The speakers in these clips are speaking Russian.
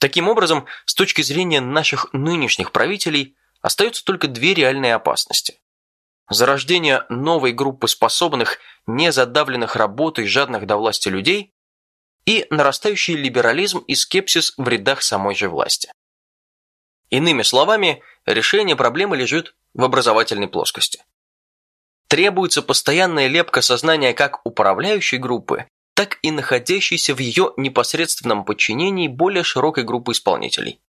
Таким образом, с точки зрения наших нынешних правителей, остаются только две реальные опасности. Зарождение новой группы способных, не задавленных работой, жадных до власти людей и нарастающий либерализм и скепсис в рядах самой же власти. Иными словами, решение проблемы лежит в образовательной плоскости. Требуется постоянная лепка сознания как управляющей группы, так и находящейся в ее непосредственном подчинении более широкой группы исполнителей.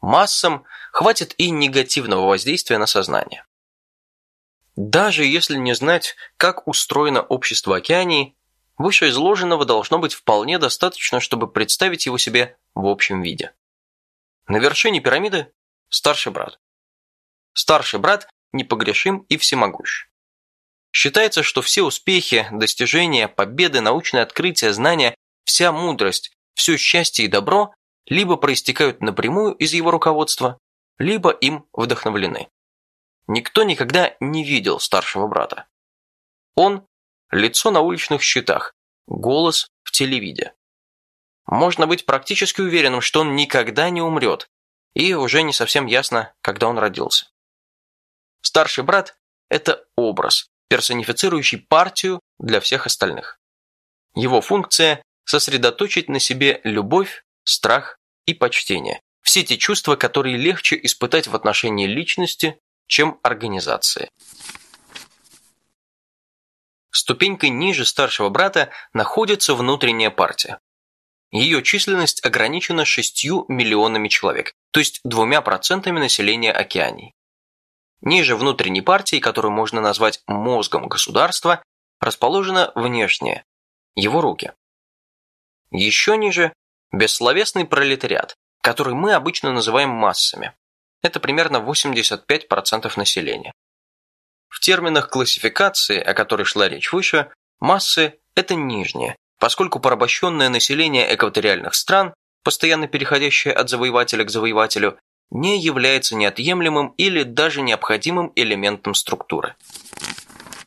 Массам хватит и негативного воздействия на сознание. Даже если не знать, как устроено общество океании, вышеизложенного должно быть вполне достаточно, чтобы представить его себе в общем виде. На вершине пирамиды – старший брат. Старший брат непогрешим и всемогущ. Считается, что все успехи, достижения, победы, научные открытия, знания, вся мудрость, все счастье и добро либо проистекают напрямую из его руководства, либо им вдохновлены. Никто никогда не видел старшего брата. Он – лицо на уличных щитах, голос в телевиде. Можно быть практически уверенным, что он никогда не умрет, и уже не совсем ясно, когда он родился. Старший брат – это образ, персонифицирующий партию для всех остальных. Его функция – сосредоточить на себе любовь, страх и почтение. Все те чувства, которые легче испытать в отношении личности, чем организации. Ступенькой ниже старшего брата находится внутренняя партия. Ее численность ограничена 6 миллионами человек, то есть двумя процентами населения Океании. Ниже внутренней партии, которую можно назвать мозгом государства, расположена внешняя, его руки. Еще ниже – бессловесный пролетариат, который мы обычно называем массами. Это примерно 85% населения. В терминах классификации, о которой шла речь выше, массы – это нижние, поскольку порабощенное население экваториальных стран, постоянно переходящее от завоевателя к завоевателю, не является неотъемлемым или даже необходимым элементом структуры.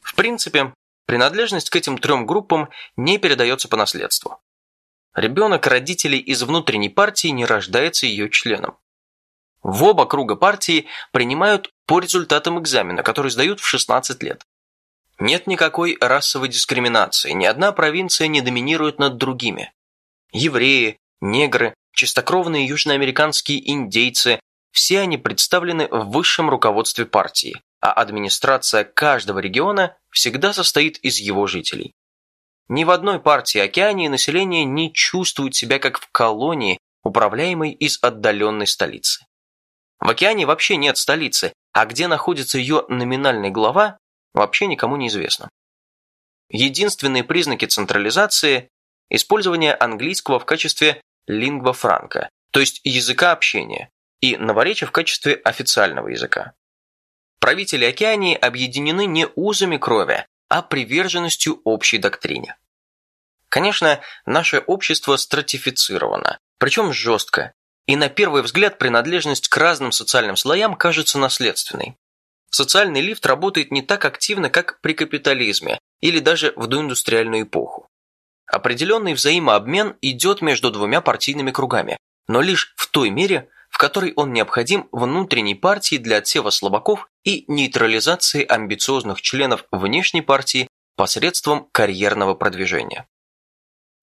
В принципе, принадлежность к этим трем группам не передается по наследству. Ребенок родителей из внутренней партии не рождается ее членом. В оба круга партии принимают по результатам экзамена, который сдают в 16 лет. Нет никакой расовой дискриминации, ни одна провинция не доминирует над другими. Евреи, негры, чистокровные южноамериканские индейцы, все они представлены в высшем руководстве партии, а администрация каждого региона всегда состоит из его жителей. Ни в одной партии Океании население не чувствует себя как в колонии, управляемой из отдаленной столицы. В океане вообще нет столицы, а где находится ее номинальный глава, вообще никому не известно. Единственные признаки централизации – использование английского в качестве лингва франка, то есть языка общения, и новоречие в качестве официального языка. Правители Океании объединены не узами крови, а приверженностью общей доктрине. Конечно, наше общество стратифицировано, причем жестко, и на первый взгляд принадлежность к разным социальным слоям кажется наследственной. Социальный лифт работает не так активно, как при капитализме или даже в доиндустриальную эпоху. Определенный взаимообмен идет между двумя партийными кругами, но лишь в той мере, в которой он необходим внутренней партии для отсева слабаков и нейтрализации амбициозных членов внешней партии посредством карьерного продвижения.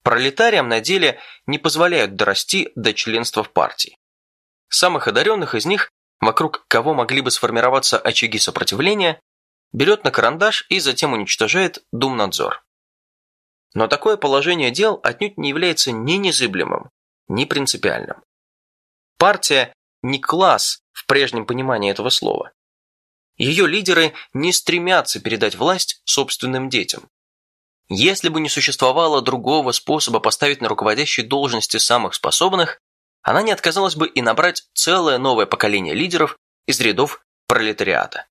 Пролетариям на деле не позволяют дорасти до членства в партии. Самых одаренных из них, вокруг кого могли бы сформироваться очаги сопротивления, берет на карандаш и затем уничтожает Думнадзор. Но такое положение дел отнюдь не является ни незыблемым, ни принципиальным. Партия не класс в прежнем понимании этого слова. Ее лидеры не стремятся передать власть собственным детям. Если бы не существовало другого способа поставить на руководящие должности самых способных, она не отказалась бы и набрать целое новое поколение лидеров из рядов пролетариата.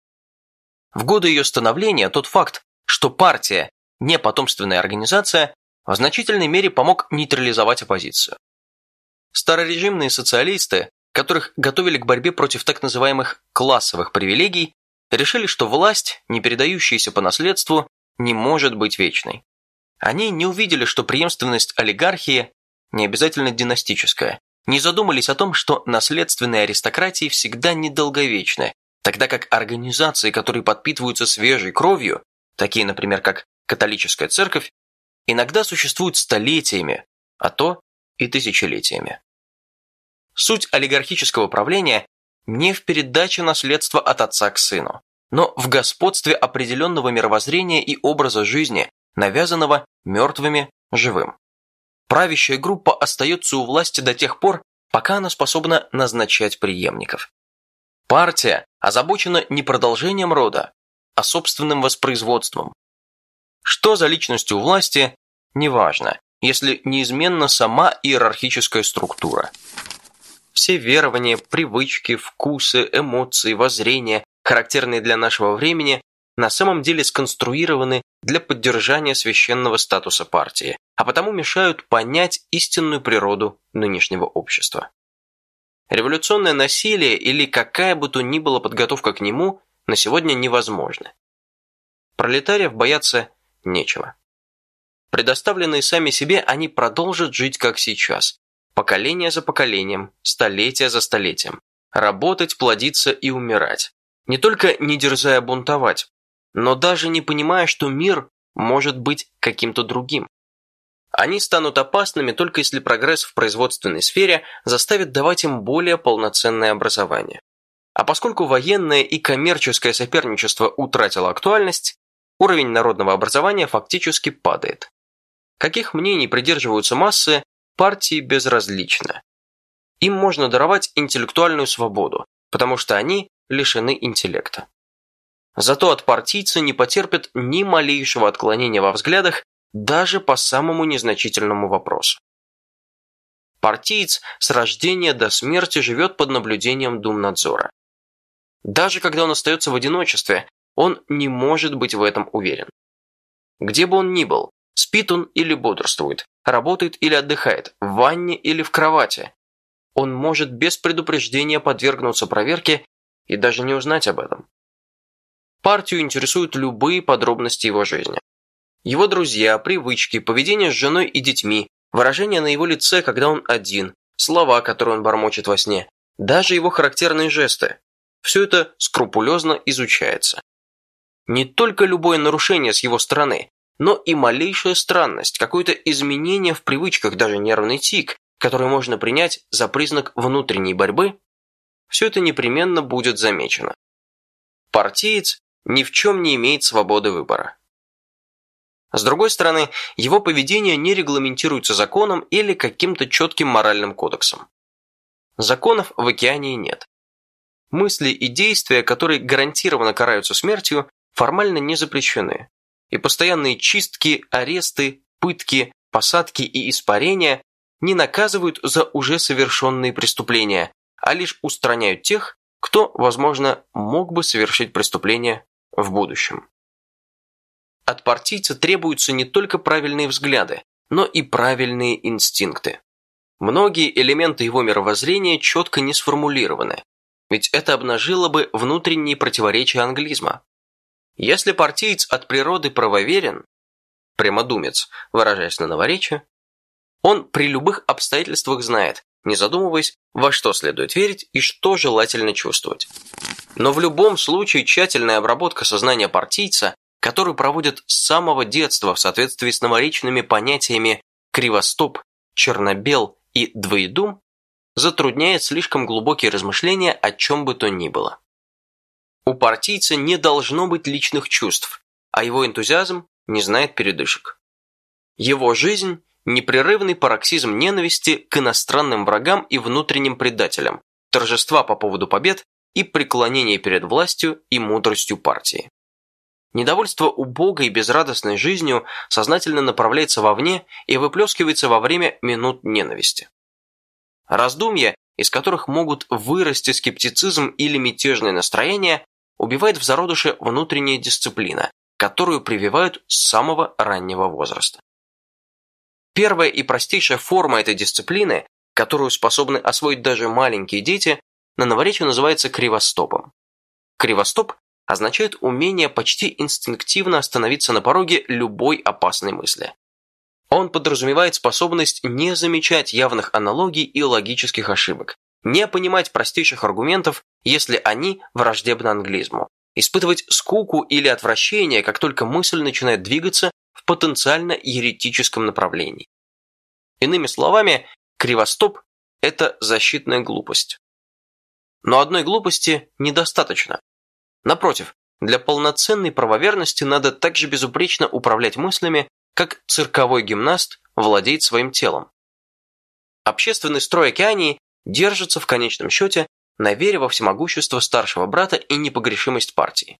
В годы ее становления тот факт, что партия – не потомственная организация, в значительной мере помог нейтрализовать оппозицию. Старорежимные социалисты, которых готовили к борьбе против так называемых классовых привилегий, решили, что власть, не передающаяся по наследству, не может быть вечной. Они не увидели, что преемственность олигархии не обязательно династическая, не задумались о том, что наследственные аристократии всегда недолговечны, тогда как организации, которые подпитываются свежей кровью, такие, например, как католическая церковь, иногда существуют столетиями, а то и тысячелетиями. Суть олигархического правления не в передаче наследства от отца к сыну, но в господстве определенного мировоззрения и образа жизни, навязанного мертвыми живым. Правящая группа остается у власти до тех пор, пока она способна назначать преемников. Партия озабочена не продолжением рода, а собственным воспроизводством. Что за личностью власти, неважно, если неизменна сама иерархическая структура. Все верования, привычки, вкусы, эмоции, воззрения, характерные для нашего времени, на самом деле сконструированы для поддержания священного статуса партии, а потому мешают понять истинную природу нынешнего общества. Революционное насилие или какая бы то ни была подготовка к нему на сегодня невозможны. Пролетариев бояться нечего. Предоставленные сами себе, они продолжат жить как сейчас, поколение за поколением, столетие за столетием, работать, плодиться и умирать. Не только не дерзая бунтовать, но даже не понимая, что мир может быть каким-то другим. Они станут опасными только если прогресс в производственной сфере заставит давать им более полноценное образование. А поскольку военное и коммерческое соперничество утратило актуальность, уровень народного образования фактически падает. Каких мнений придерживаются массы, партии безразлично. Им можно даровать интеллектуальную свободу, потому что они лишены интеллекта. Зато от партийца не потерпят ни малейшего отклонения во взглядах даже по самому незначительному вопросу. Партиец с рождения до смерти живет под наблюдением Думнадзора. Даже когда он остается в одиночестве, он не может быть в этом уверен. Где бы он ни был, спит он или бодрствует, работает или отдыхает, в ванне или в кровати, он может без предупреждения подвергнуться проверке и даже не узнать об этом. Партию интересуют любые подробности его жизни. Его друзья, привычки, поведение с женой и детьми, выражение на его лице, когда он один, слова, которые он бормочет во сне, даже его характерные жесты. Все это скрупулезно изучается. Не только любое нарушение с его стороны, но и малейшая странность, какое-то изменение в привычках, даже нервный тик, который можно принять за признак внутренней борьбы, все это непременно будет замечено. Партиец ни в чем не имеет свободы выбора. С другой стороны, его поведение не регламентируется законом или каким-то четким моральным кодексом. Законов в океане нет. Мысли и действия, которые гарантированно караются смертью, формально не запрещены. И постоянные чистки, аресты, пытки, посадки и испарения не наказывают за уже совершенные преступления, а лишь устраняют тех, кто, возможно, мог бы совершить преступление в будущем. От партийца требуются не только правильные взгляды, но и правильные инстинкты. Многие элементы его мировоззрения четко не сформулированы, ведь это обнажило бы внутренние противоречия англизма. Если партиец от природы правоверен, прямодумец, выражаясь на новоречие, он при любых обстоятельствах знает, не задумываясь, во что следует верить и что желательно чувствовать. Но в любом случае тщательная обработка сознания партийца которую проводят с самого детства в соответствии с новоречными понятиями «кривостоп», «чернобел» и «двоедум», затрудняет слишком глубокие размышления о чем бы то ни было. У партийца не должно быть личных чувств, а его энтузиазм не знает передышек. Его жизнь – непрерывный пароксизм ненависти к иностранным врагам и внутренним предателям, торжества по поводу побед и преклонение перед властью и мудростью партии. Недовольство убогой и безрадостной жизнью сознательно направляется вовне и выплескивается во время минут ненависти. Раздумья, из которых могут вырасти скептицизм или мятежное настроение, убивает в зародыше внутренняя дисциплина, которую прививают с самого раннего возраста. Первая и простейшая форма этой дисциплины, которую способны освоить даже маленькие дети, на новоречии называется кривостопом. Кривостоп означает умение почти инстинктивно остановиться на пороге любой опасной мысли. Он подразумевает способность не замечать явных аналогий и логических ошибок, не понимать простейших аргументов, если они враждебны англизму, испытывать скуку или отвращение, как только мысль начинает двигаться в потенциально еретическом направлении. Иными словами, кривостоп – это защитная глупость. Но одной глупости недостаточно. Напротив, для полноценной правоверности надо также безупречно управлять мыслями, как цирковой гимнаст владеет своим телом. Общественный строй Океании держится в конечном счете на вере во всемогущество старшего брата и непогрешимость партии.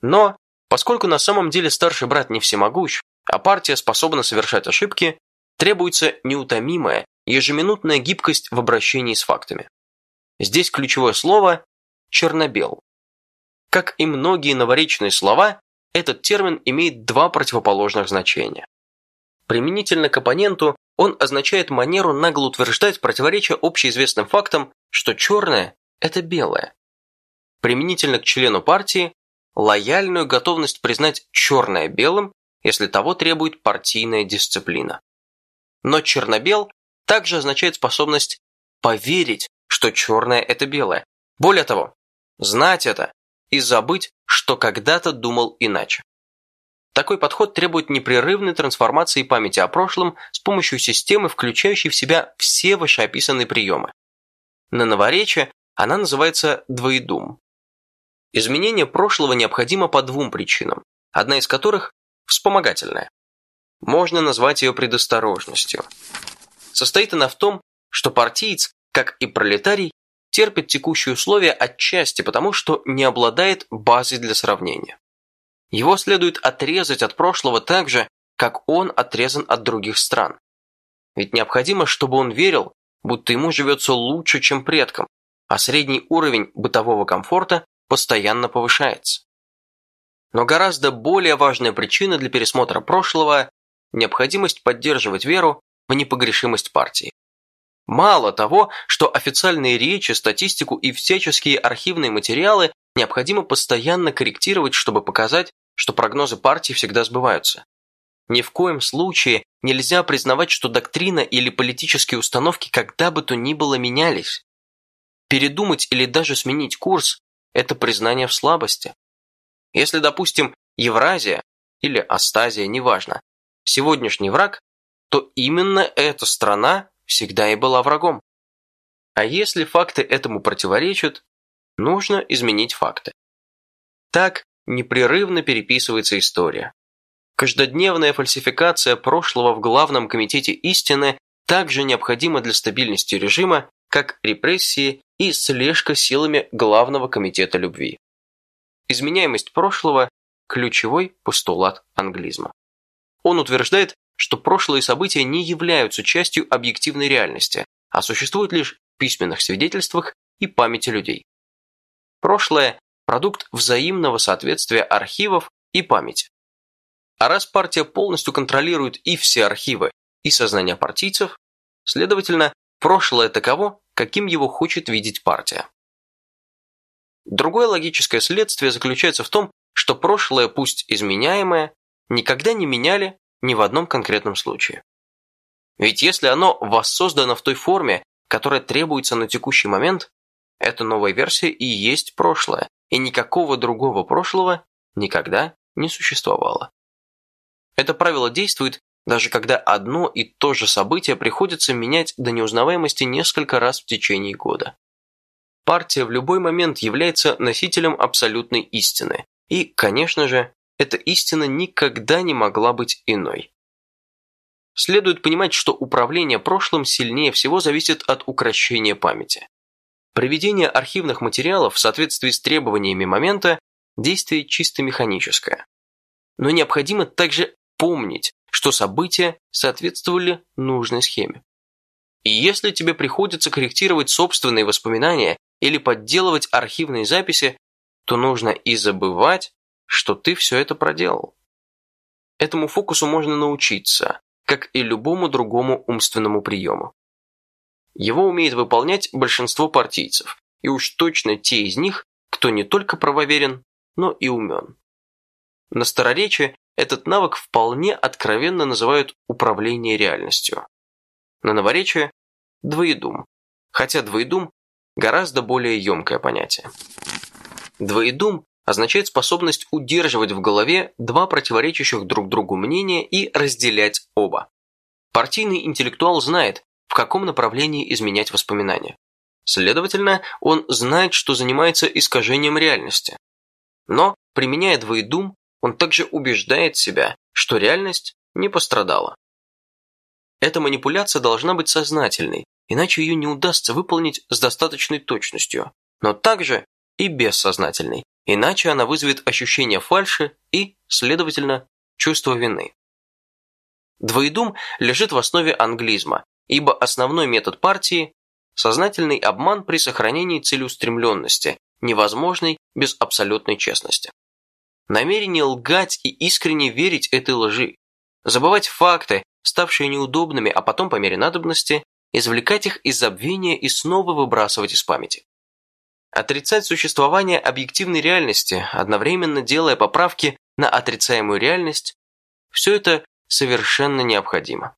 Но, поскольку на самом деле старший брат не всемогущ, а партия способна совершать ошибки, требуется неутомимая, ежеминутная гибкость в обращении с фактами. Здесь ключевое слово «черно-бел». Как и многие новоречные слова, этот термин имеет два противоположных значения. Применительно к оппоненту он означает манеру нагло утверждать, противоречия общеизвестным фактам, что черное – это белое. Применительно к члену партии – лояльную готовность признать черное белым, если того требует партийная дисциплина. Но черно-бел также означает способность поверить, что черное – это белое. Более того, знать это и забыть, что когда-то думал иначе. Такой подход требует непрерывной трансформации памяти о прошлом с помощью системы, включающей в себя все вышеописанные приемы. На новоречие она называется двоедум. Изменение прошлого необходимо по двум причинам, одна из которых – вспомогательная. Можно назвать ее предосторожностью. Состоит она в том, что партиец, как и пролетарий, терпит текущие условия отчасти потому, что не обладает базой для сравнения. Его следует отрезать от прошлого так же, как он отрезан от других стран. Ведь необходимо, чтобы он верил, будто ему живется лучше, чем предкам, а средний уровень бытового комфорта постоянно повышается. Но гораздо более важная причина для пересмотра прошлого – необходимость поддерживать веру в непогрешимость партии. Мало того, что официальные речи, статистику и всяческие архивные материалы необходимо постоянно корректировать, чтобы показать, что прогнозы партии всегда сбываются. Ни в коем случае нельзя признавать, что доктрина или политические установки когда бы то ни было менялись. Передумать или даже сменить курс – это признание в слабости. Если, допустим, Евразия или Астазия, неважно, сегодняшний враг, то именно эта страна всегда и была врагом. А если факты этому противоречат, нужно изменить факты. Так непрерывно переписывается история. Каждодневная фальсификация прошлого в Главном комитете истины также необходима для стабильности режима, как репрессии и слежка силами Главного комитета любви. Изменяемость прошлого – ключевой постулат англизма. Он утверждает, что прошлые события не являются частью объективной реальности, а существуют лишь в письменных свидетельствах и памяти людей. Прошлое – продукт взаимного соответствия архивов и памяти. А раз партия полностью контролирует и все архивы, и сознание партийцев, следовательно, прошлое таково, каким его хочет видеть партия. Другое логическое следствие заключается в том, что прошлое, пусть изменяемое, никогда не меняли ни в одном конкретном случае. Ведь если оно воссоздано в той форме, которая требуется на текущий момент, эта новая версия и есть прошлое, и никакого другого прошлого никогда не существовало. Это правило действует, даже когда одно и то же событие приходится менять до неузнаваемости несколько раз в течение года. Партия в любой момент является носителем абсолютной истины, и, конечно же, эта истина никогда не могла быть иной. Следует понимать, что управление прошлым сильнее всего зависит от укращения памяти. Проведение архивных материалов в соответствии с требованиями момента – действие чисто механическое. Но необходимо также помнить, что события соответствовали нужной схеме. И если тебе приходится корректировать собственные воспоминания или подделывать архивные записи, то нужно и забывать, что ты все это проделал. Этому фокусу можно научиться, как и любому другому умственному приему. Его умеет выполнять большинство партийцев, и уж точно те из них, кто не только правоверен, но и умен. На староречии этот навык вполне откровенно называют управление реальностью. На новоречие – двоедум, хотя двоедум – гораздо более емкое понятие. Двоедум означает способность удерживать в голове два противоречащих друг другу мнения и разделять оба. Партийный интеллектуал знает, в каком направлении изменять воспоминания. Следовательно, он знает, что занимается искажением реальности. Но, применяя двоедум, он также убеждает себя, что реальность не пострадала. Эта манипуляция должна быть сознательной, иначе ее не удастся выполнить с достаточной точностью, но также и бессознательной, иначе она вызовет ощущение фальши и, следовательно, чувство вины. Двоедум лежит в основе англизма, ибо основной метод партии – сознательный обман при сохранении целеустремленности, невозможный без абсолютной честности. Намерение лгать и искренне верить этой лжи, забывать факты, ставшие неудобными, а потом по мере надобности, извлекать их из забвения и снова выбрасывать из памяти. Отрицать существование объективной реальности, одновременно делая поправки на отрицаемую реальность, все это совершенно необходимо.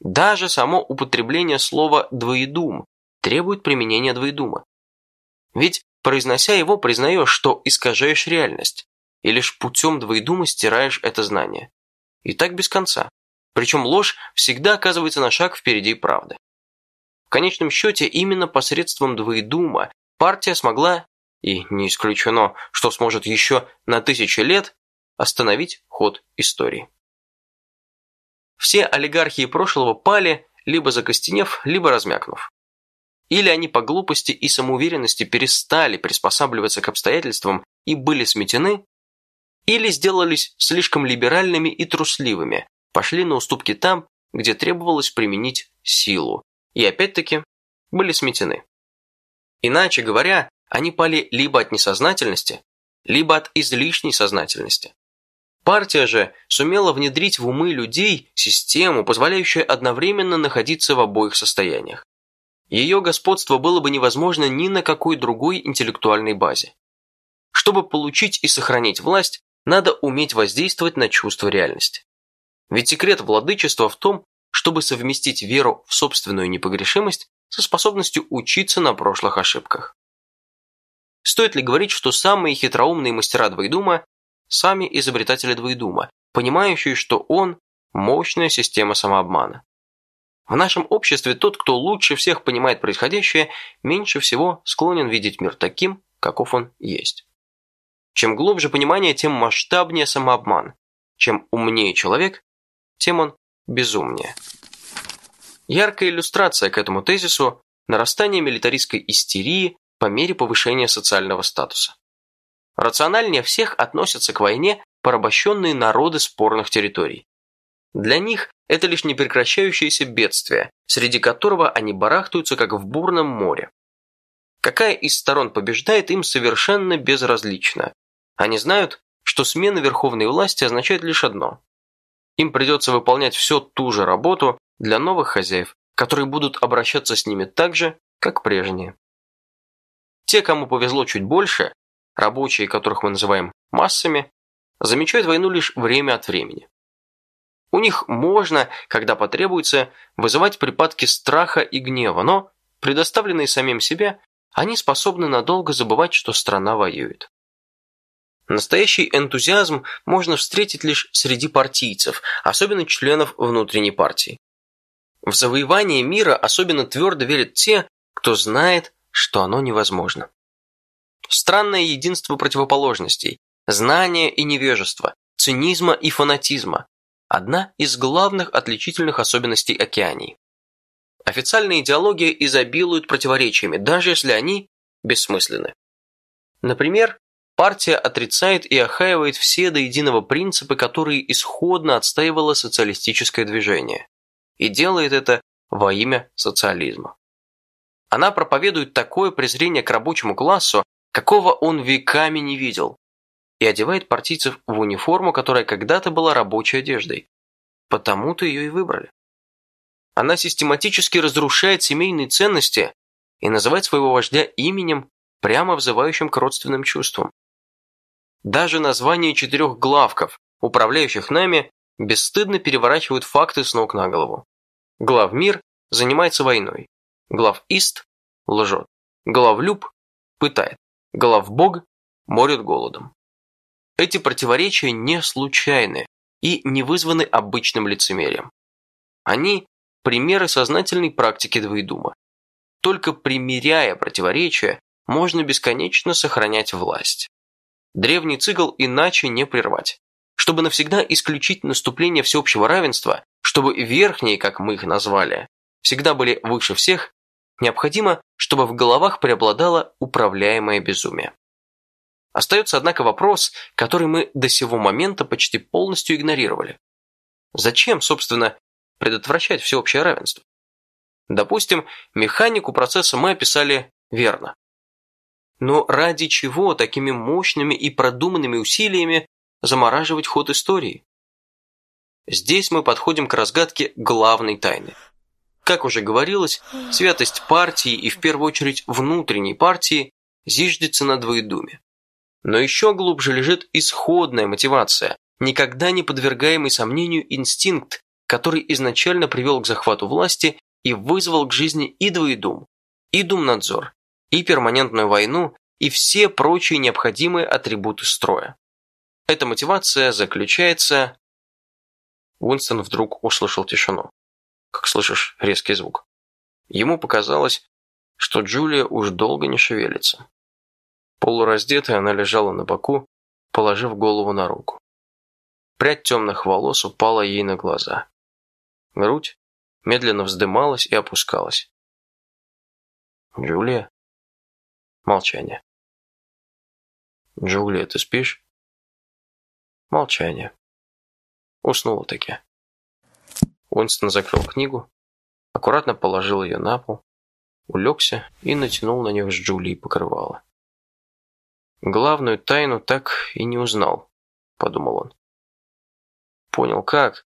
Даже само употребление слова «двоедум» требует применения двоедума. Ведь, произнося его, признаешь, что искажаешь реальность, и лишь путем двоедума стираешь это знание. И так без конца. Причем ложь всегда оказывается на шаг впереди правды. В конечном счете, именно посредством двоедума партия смогла, и не исключено, что сможет еще на тысячи лет, остановить ход истории. Все олигархии прошлого пали, либо закостенев, либо размякнув. Или они по глупости и самоуверенности перестали приспосабливаться к обстоятельствам и были сметены, или сделались слишком либеральными и трусливыми, пошли на уступки там, где требовалось применить силу, и опять-таки были сметены. Иначе говоря, они пали либо от несознательности, либо от излишней сознательности. Партия же сумела внедрить в умы людей систему, позволяющую одновременно находиться в обоих состояниях. Ее господство было бы невозможно ни на какой другой интеллектуальной базе. Чтобы получить и сохранить власть, надо уметь воздействовать на чувство реальности. Ведь секрет владычества в том, чтобы совместить веру в собственную непогрешимость со способностью учиться на прошлых ошибках. Стоит ли говорить, что самые хитроумные мастера двоедума сами изобретатели двоедума, понимающие, что он – мощная система самообмана. В нашем обществе тот, кто лучше всех понимает происходящее, меньше всего склонен видеть мир таким, каков он есть. Чем глубже понимание, тем масштабнее самообман. Чем умнее человек, тем он безумнее. Яркая иллюстрация к этому тезису – нарастание милитаристской истерии по мере повышения социального статуса. Рациональнее всех относятся к войне порабощенные народы спорных территорий. Для них это лишь непрекращающееся бедствие, среди которого они барахтаются, как в бурном море. Какая из сторон побеждает, им совершенно безразлично. Они знают, что смена верховной власти означает лишь одно. Им придется выполнять всю ту же работу для новых хозяев, которые будут обращаться с ними так же, как прежние. Те, кому повезло чуть больше, рабочие, которых мы называем массами, замечают войну лишь время от времени. У них можно, когда потребуется, вызывать припадки страха и гнева, но, предоставленные самим себе, они способны надолго забывать, что страна воюет. Настоящий энтузиазм можно встретить лишь среди партийцев, особенно членов внутренней партии. В завоевание мира особенно твердо верят те, кто знает, что оно невозможно. Странное единство противоположностей, знания и невежество, цинизма и фанатизма – одна из главных отличительных особенностей океаний. Официальная идеология изобилует противоречиями, даже если они бессмысленны. Например, партия отрицает и охаивает все до единого принципы, которые исходно отстаивало социалистическое движение, и делает это во имя социализма. Она проповедует такое презрение к рабочему классу, какого он веками не видел, и одевает партийцев в униформу, которая когда-то была рабочей одеждой. Потому-то ее и выбрали. Она систематически разрушает семейные ценности и называет своего вождя именем, прямо взывающим к родственным чувствам. Даже название четырех главков управляющих нами, бесстыдно переворачивают факты с ног на голову. Главмир занимается войной. Главист лжет. Главлюб пытает. Главбог морит голодом. Эти противоречия не случайны и не вызваны обычным лицемерием. Они – примеры сознательной практики двоедума. Только примиряя противоречия, можно бесконечно сохранять власть. Древний цикл иначе не прервать. Чтобы навсегда исключить наступление всеобщего равенства, чтобы верхние, как мы их назвали, всегда были выше всех, необходимо, чтобы в головах преобладало управляемое безумие. Остается, однако, вопрос, который мы до сего момента почти полностью игнорировали. Зачем, собственно, предотвращать всеобщее равенство? Допустим, механику процесса мы описали верно. Но ради чего такими мощными и продуманными усилиями замораживать ход истории? Здесь мы подходим к разгадке главной тайны. Как уже говорилось, святость партии и в первую очередь внутренней партии зиждется на двоедуме. Но еще глубже лежит исходная мотивация, никогда не подвергаемый сомнению инстинкт, который изначально привел к захвату власти и вызвал к жизни и двоедум, и думнадзор, и перманентную войну, и все прочие необходимые атрибуты строя. Эта мотивация заключается... Уинстон вдруг услышал тишину. Как слышишь резкий звук. Ему показалось, что Джулия уж долго не шевелится. Полураздетая она лежала на боку, положив голову на руку. Прядь темных волос упала ей на глаза. Грудь медленно вздымалась и опускалась. «Джулия?» Молчание. «Джулия, ты спишь?» Молчание. Уснула таки. Уинстон закрыл книгу, аккуратно положил ее на пол, улегся и натянул на них с Джулией покрывало. Главную тайну так и не узнал, подумал он. Понял как,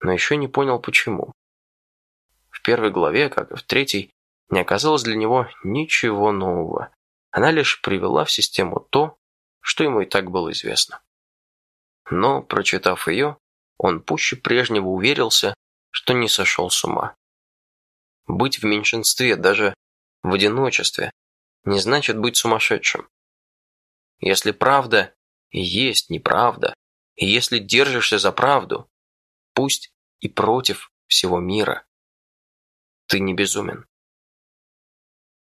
но еще не понял почему. В первой главе, как и в третьей, не оказалось для него ничего нового. Она лишь привела в систему то, что ему и так было известно. Но, прочитав ее, он пуще прежнего уверился, что не сошел с ума. Быть в меньшинстве, даже в одиночестве, не значит быть сумасшедшим. Если правда есть неправда, и если держишься за правду, пусть и против всего мира, ты не безумен.